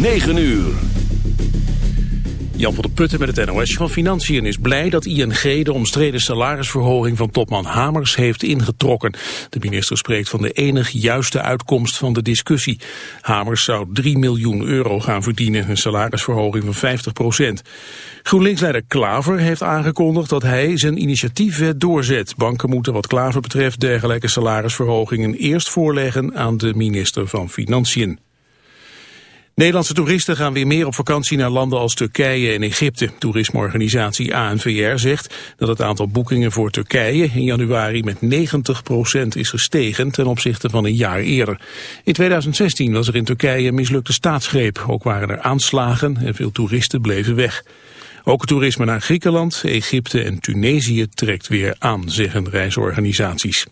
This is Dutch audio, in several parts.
9 uur. Jan van der Putten met het NOS van Financiën is blij dat ING de omstreden salarisverhoging van topman Hamers heeft ingetrokken. De minister spreekt van de enig juiste uitkomst van de discussie. Hamers zou 3 miljoen euro gaan verdienen, een salarisverhoging van 50 procent. GroenLinks-leider Klaver heeft aangekondigd dat hij zijn initiatiefwet doorzet. Banken moeten wat Klaver betreft dergelijke salarisverhogingen eerst voorleggen aan de minister van Financiën. Nederlandse toeristen gaan weer meer op vakantie naar landen als Turkije en Egypte. Toerismeorganisatie ANVR zegt dat het aantal boekingen voor Turkije in januari met 90% is gestegen ten opzichte van een jaar eerder. In 2016 was er in Turkije een mislukte staatsgreep. Ook waren er aanslagen en veel toeristen bleven weg. Ook het toerisme naar Griekenland, Egypte en Tunesië trekt weer aan, zeggen reisorganisaties.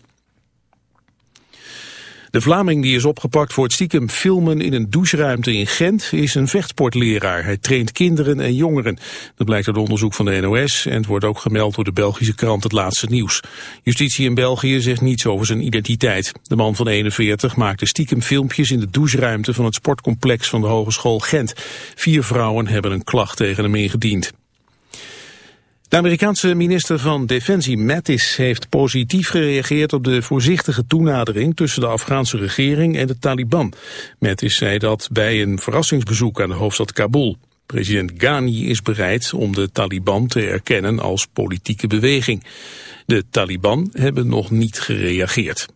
De Vlaming die is opgepakt voor het stiekem filmen in een doucheruimte in Gent is een vechtsportleraar. Hij traint kinderen en jongeren. Dat blijkt uit onderzoek van de NOS en het wordt ook gemeld door de Belgische krant Het Laatste Nieuws. Justitie in België zegt niets over zijn identiteit. De man van 41 maakte stiekem filmpjes in de doucheruimte van het sportcomplex van de Hogeschool Gent. Vier vrouwen hebben een klacht tegen hem ingediend. De Amerikaanse minister van Defensie Mattis heeft positief gereageerd op de voorzichtige toenadering tussen de Afghaanse regering en de Taliban. Mattis zei dat bij een verrassingsbezoek aan de hoofdstad Kabul. President Ghani is bereid om de Taliban te erkennen als politieke beweging. De Taliban hebben nog niet gereageerd.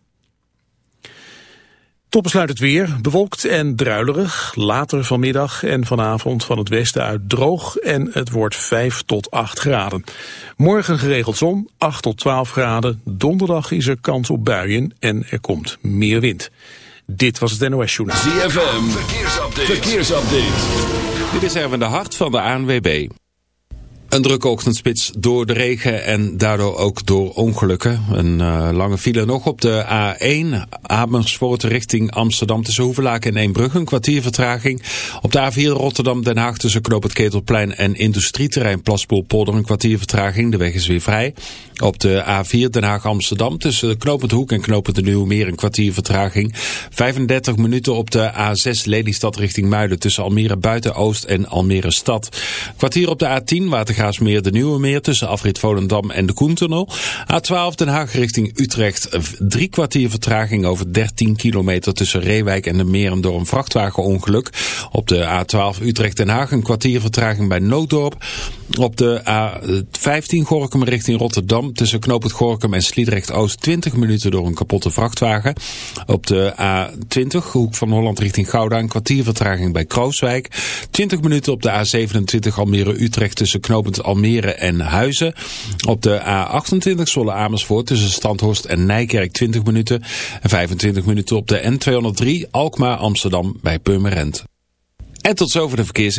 Tot besluit het weer. Bewolkt en druilerig. Later vanmiddag en vanavond van het westen uit droog. En het wordt 5 tot 8 graden. Morgen geregeld zon, 8 tot 12 graden. Donderdag is er kans op buien en er komt meer wind. Dit was het NOS Journaal. ZFM, verkeersupdate. verkeersupdate. Dit is Erwin de Hart van de ANWB. Een drukke ochtendspits door de regen en daardoor ook door ongelukken. Een uh, lange file nog op de A1 Amersfoort richting Amsterdam tussen Hoevelaak en Eembrugge. Een kwartier vertraging. Op de A4 Rotterdam-Den Haag tussen Knoop het Ketelplein en Industrieterrein Plaspoel-Polder. Een kwartier vertraging. De weg is weer vrij. Op de A4 Den Haag-Amsterdam tussen Knopend Hoek en Knopend de Nieuwmeer een kwartier vertraging. 35 minuten op de A6 Lelystad richting Muiden tussen Almere Buiten-Oost en Almere Stad. Kwartier op de A10 Watergaasmeer de Nieuwe Meer tussen Afrit Volendam en de Koentunnel. A12 Den Haag richting Utrecht. Drie kwartier vertraging over 13 kilometer tussen Reewijk en de Meren door een vrachtwagenongeluk. Op de A12 Utrecht-Den Haag een kwartier vertraging bij Nooddorp. Op de A15 Gorkum richting Rotterdam tussen Knoop Gorkum en Sliedrecht-Oost 20 minuten door een kapotte vrachtwagen. Op de A20 Hoek van Holland richting Gouda een kwartier vertraging bij Krooswijk. 20 minuten op de A27 Almere-Utrecht tussen Knopend Almere en Huizen. Op de A28 Zolle Amersfoort tussen Standhorst en Nijkerk 20 minuten. En 25 minuten op de N203 Alkmaar-Amsterdam bij Purmerend. En tot zover de verkeers.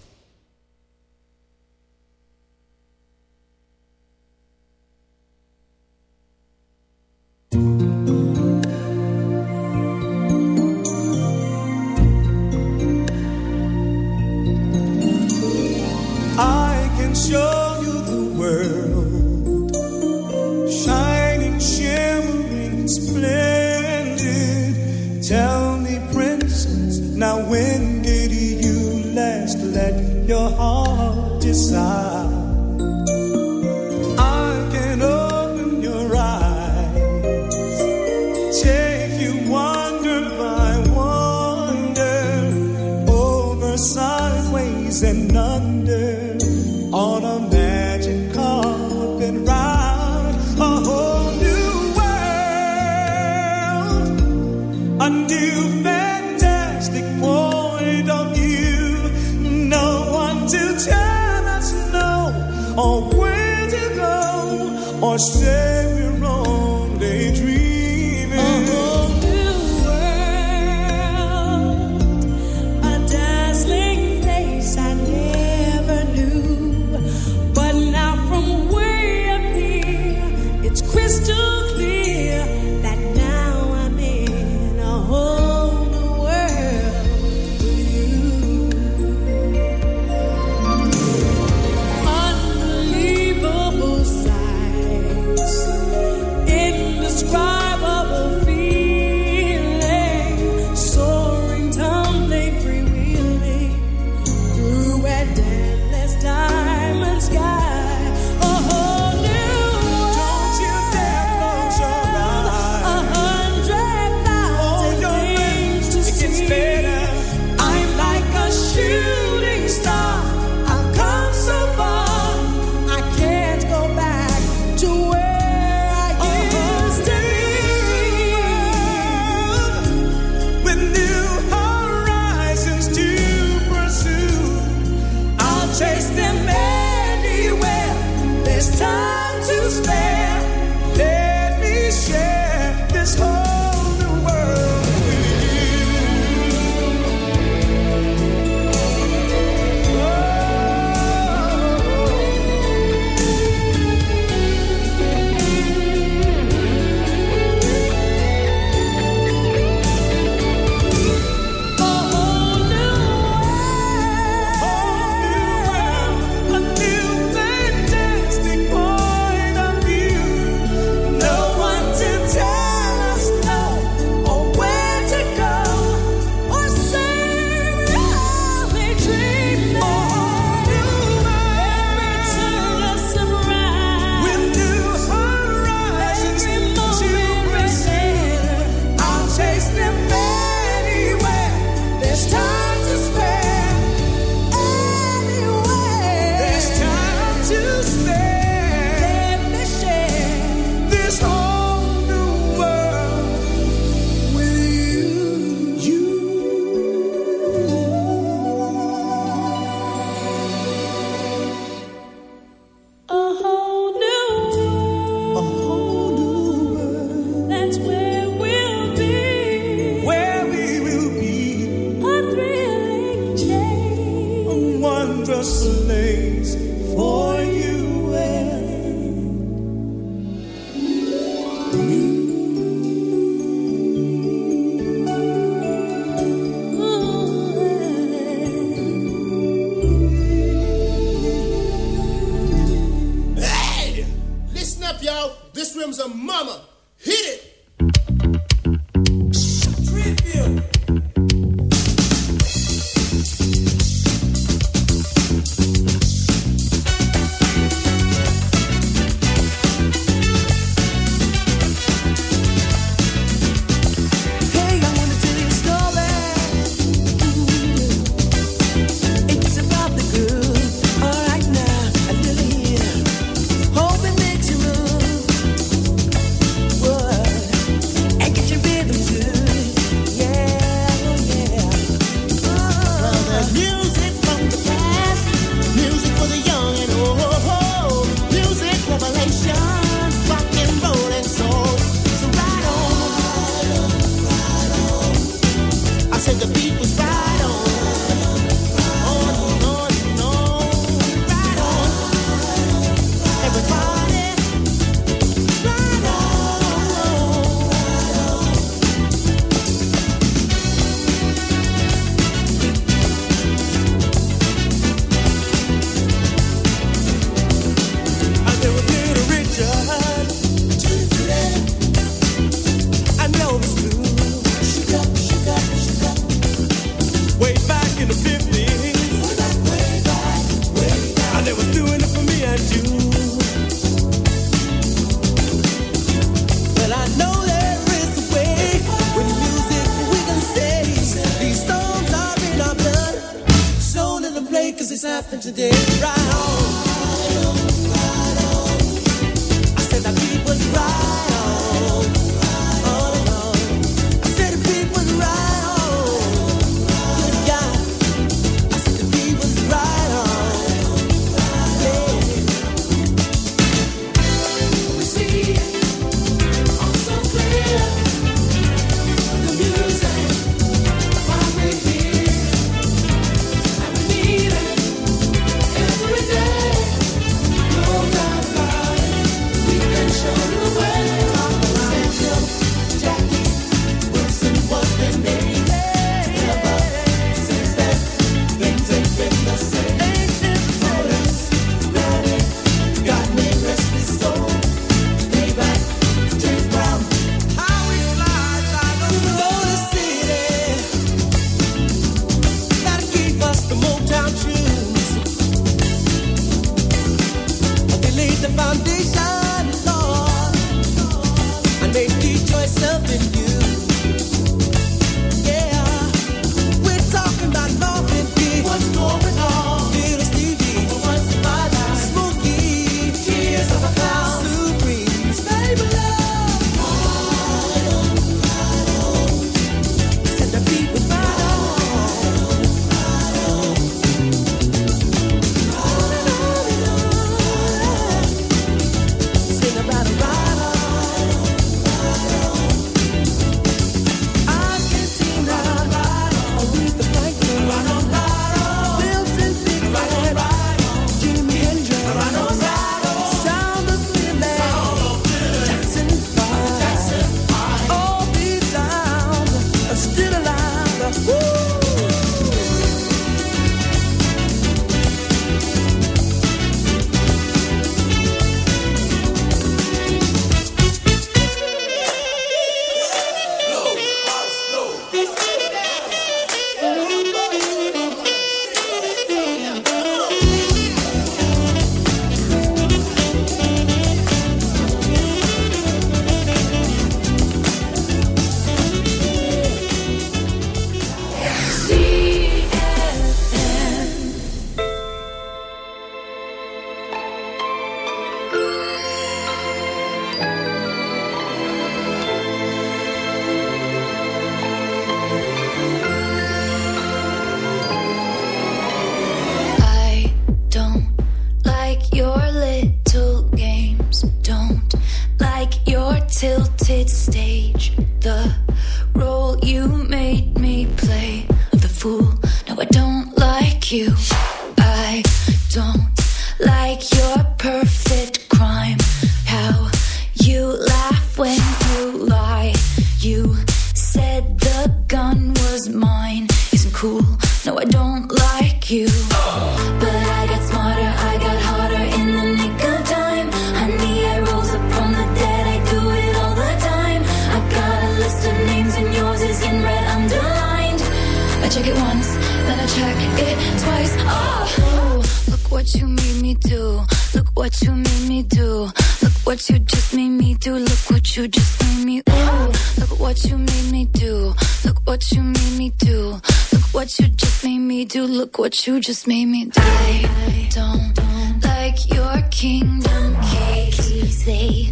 What you made me do. Look what you just made me do. Look what you just made me. Ooh, look what you made me do. Look what you made me do. Look what you just made me do. Look what you just made me do. I don't like your kingdom keys. They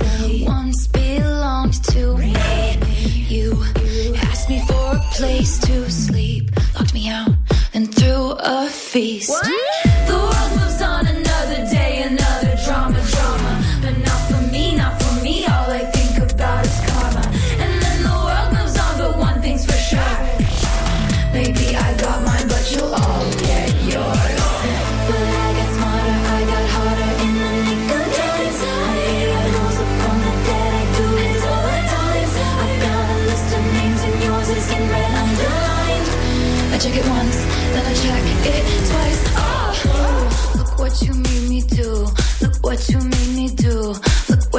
once belonged to me. You asked me for a place to sleep, locked me out, then threw a feast. The world moves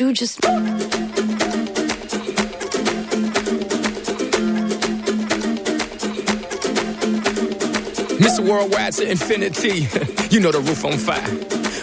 you just. Mr. Worldwide to infinity. you know the roof on fire.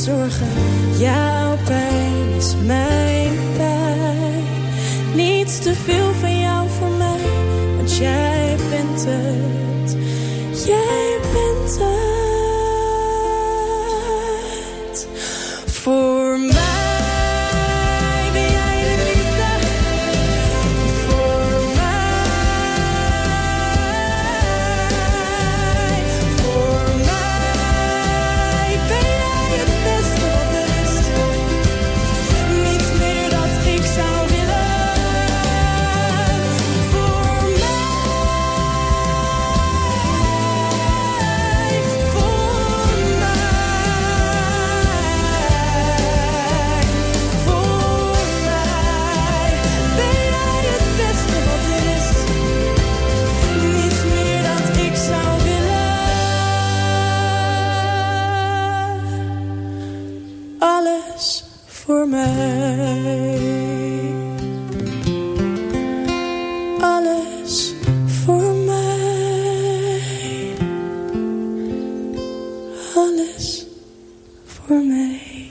zorgen, Alles voor mij.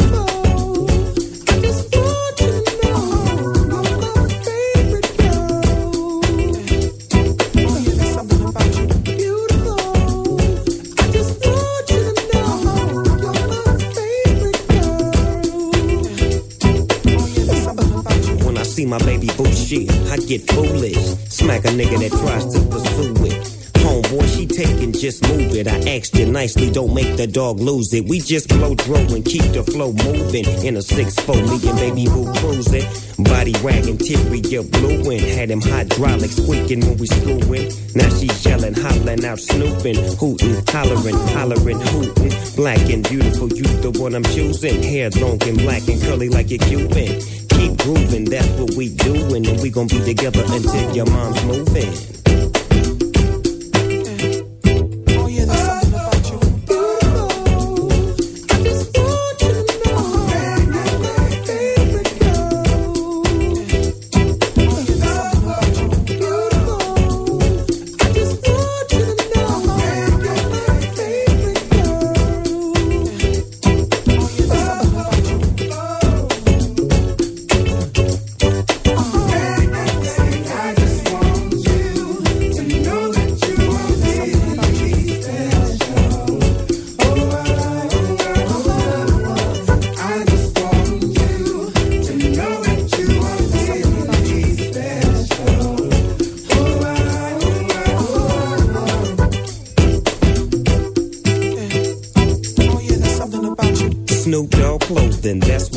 Dog lose it. We just blow throw and keep the flow moving. In a 6-4, me and baby boo cruising. Body wagging, blue blueing. Had him hydraulic squeaking when we screwing. Now she yelling, hollering out, snooping, hooting, hollering, hollering, hooting. Black and beautiful, you the one I'm choosing. Hair long and black and curly like a Cuban. Keep grooving, that's what we doing. And we gon' be together until your mom's moving.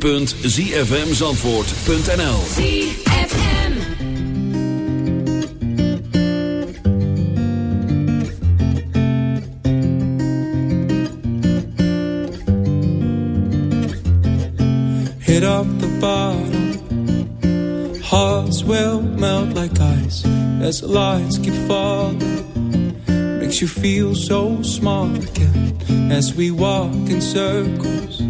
www.zfmzandvoort.nl Hit up the bottle. Hearts will melt like ice As the lights keep falling. Makes you feel so small again As we walk in circles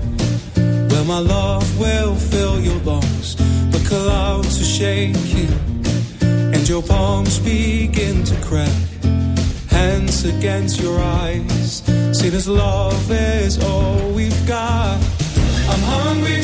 Well, my love will fill your lungs. The clouds are shaking, and your palms begin to crack. Hands against your eyes. See, this love is all we've got. I'm hungry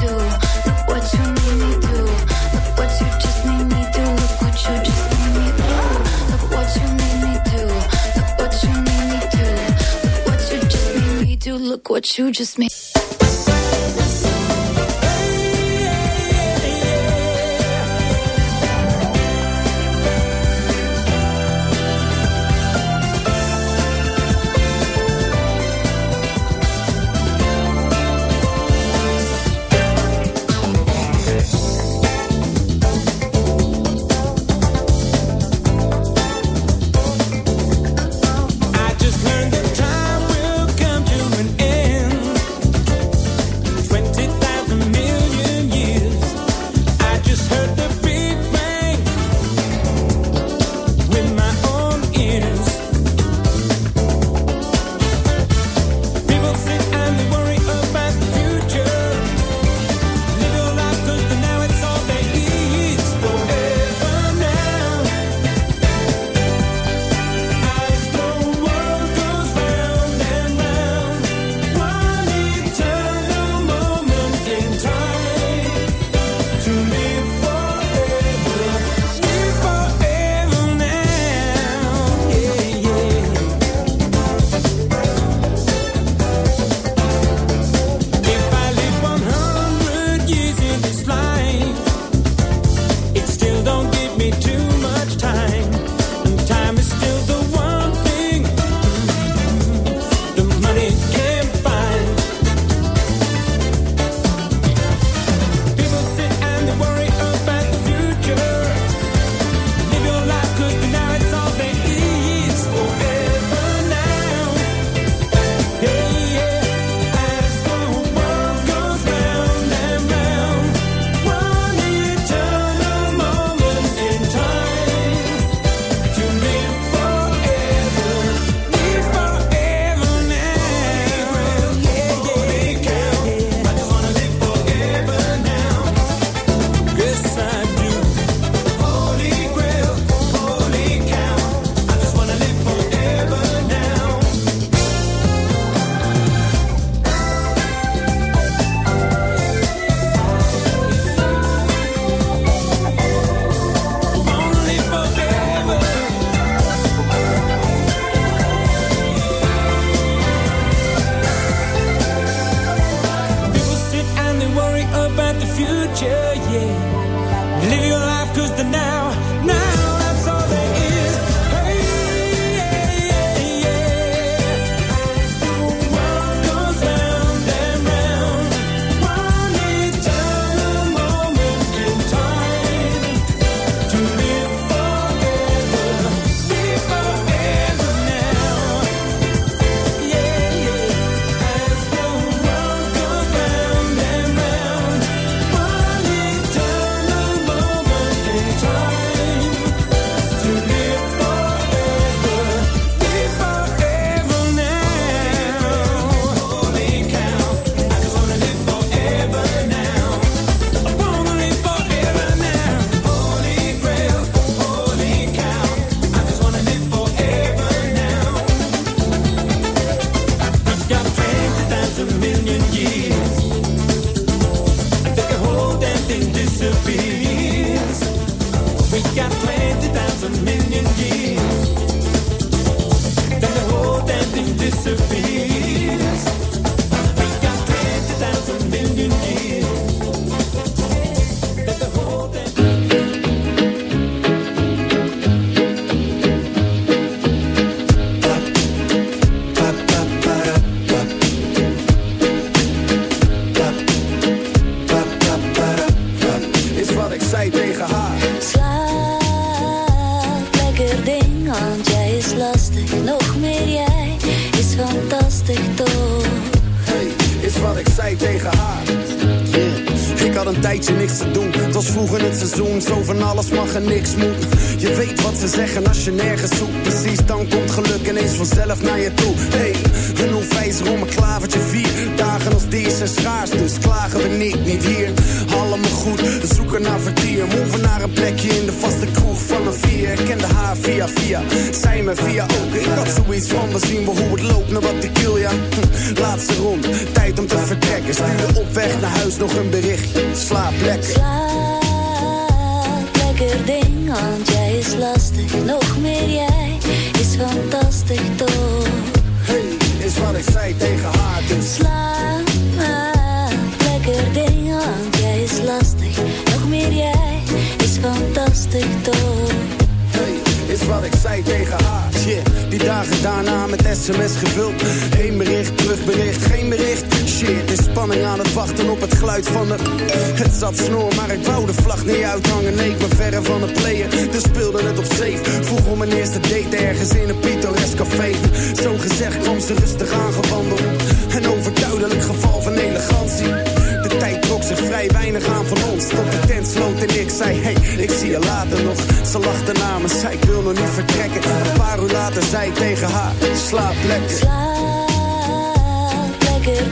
do. what you just made. Spanning aan het wachten op het geluid van de... Het zat snor, maar ik wou de vlag niet uithangen. Nee, ik ben verre van het player, dus speelde het op safe. Vroeg om mijn eerste date ergens in een pittoresk café. Zo gezegd kwam ze rustig aangewandeld. Een overduidelijk geval van elegantie. De tijd trok zich vrij weinig aan van ons. Tot de tent sloot en ik zei, hey, ik zie je later nog. Ze lachte na me, zei ik wil nog niet vertrekken. Een paar uur later zei ik tegen haar, slaap lekker. Slaap lekker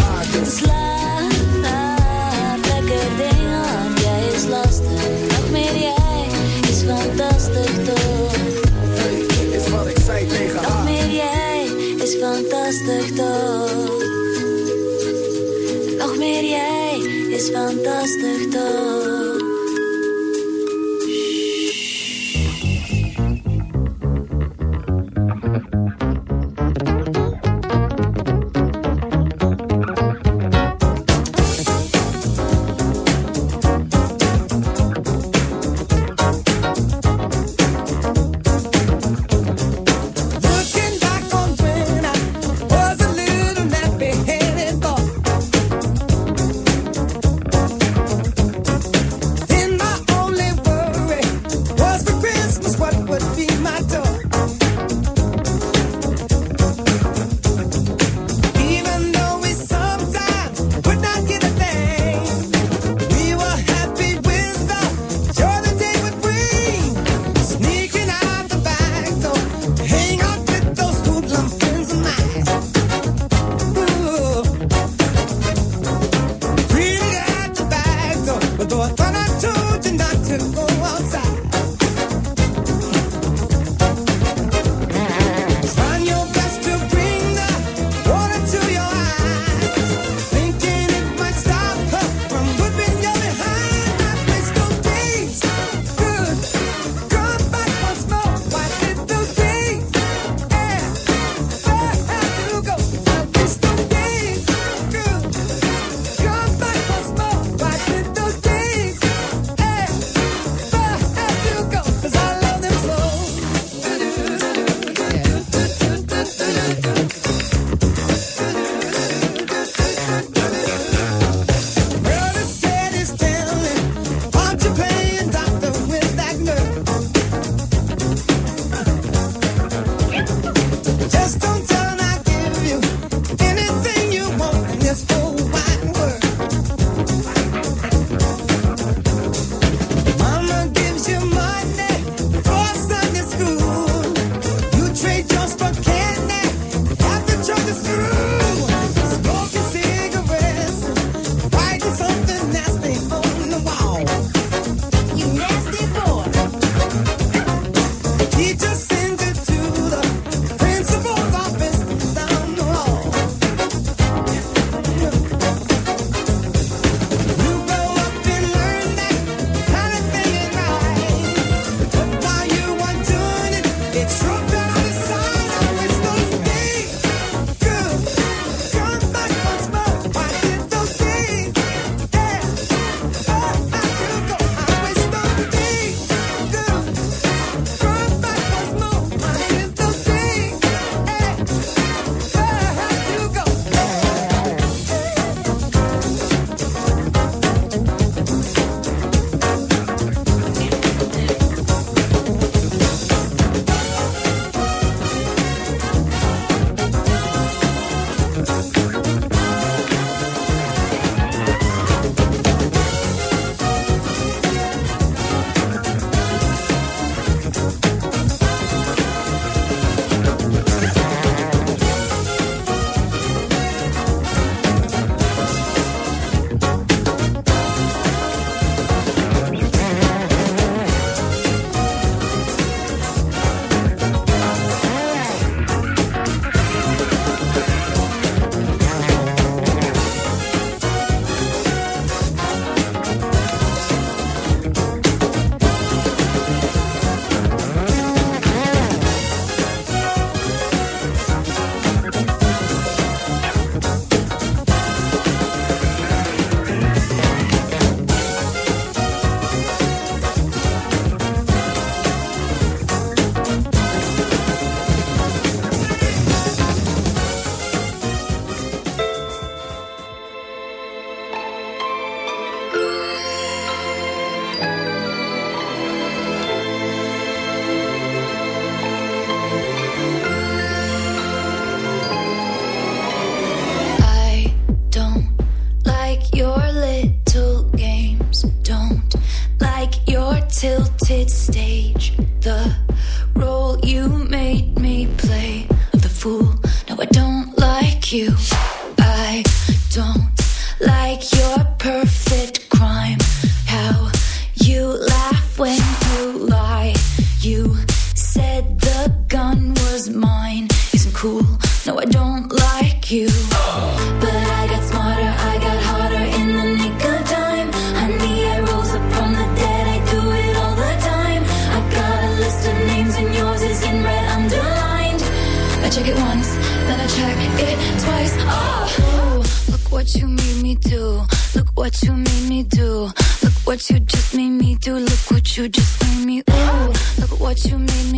tantas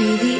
Be the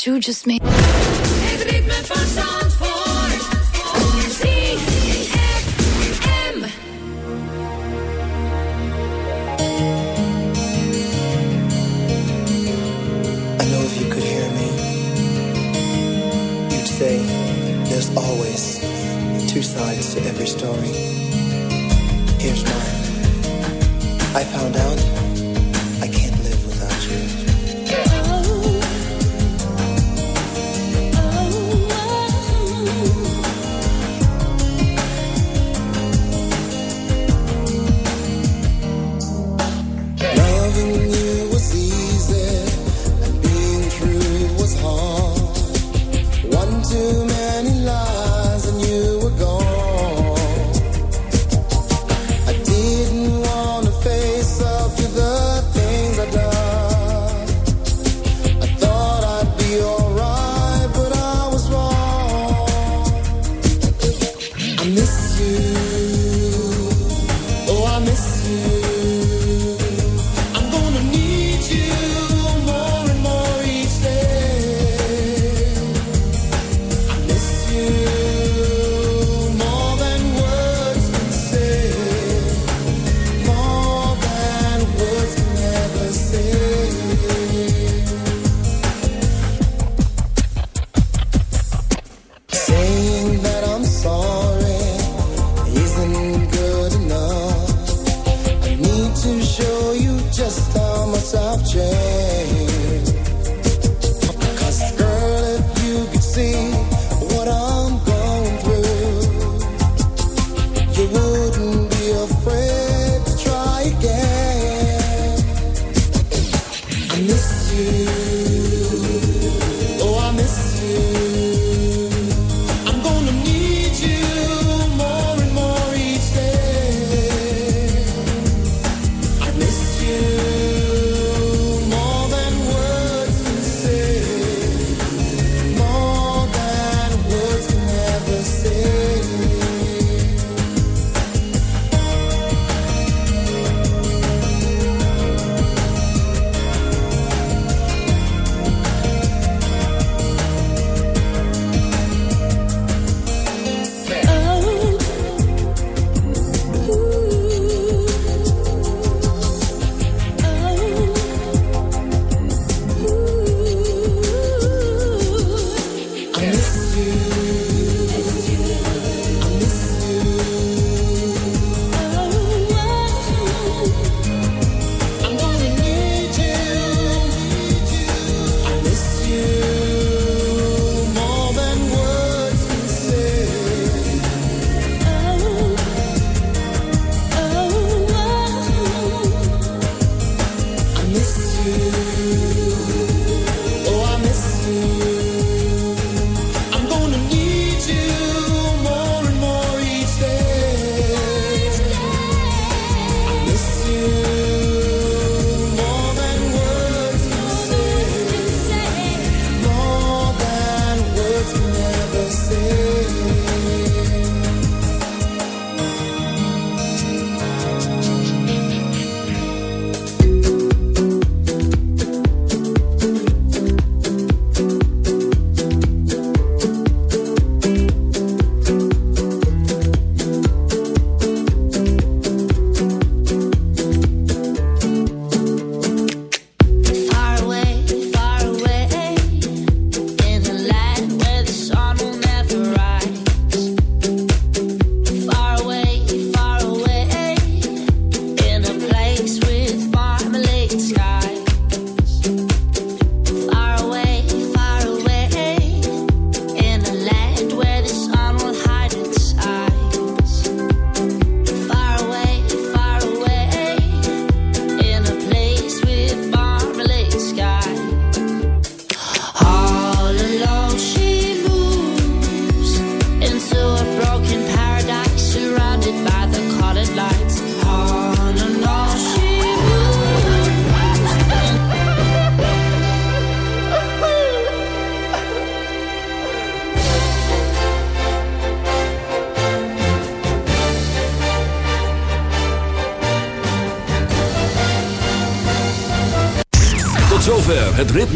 You just made. Het ritme van. I know if you could hear me, you'd say there's always two sides to every story. Here's mine. I found out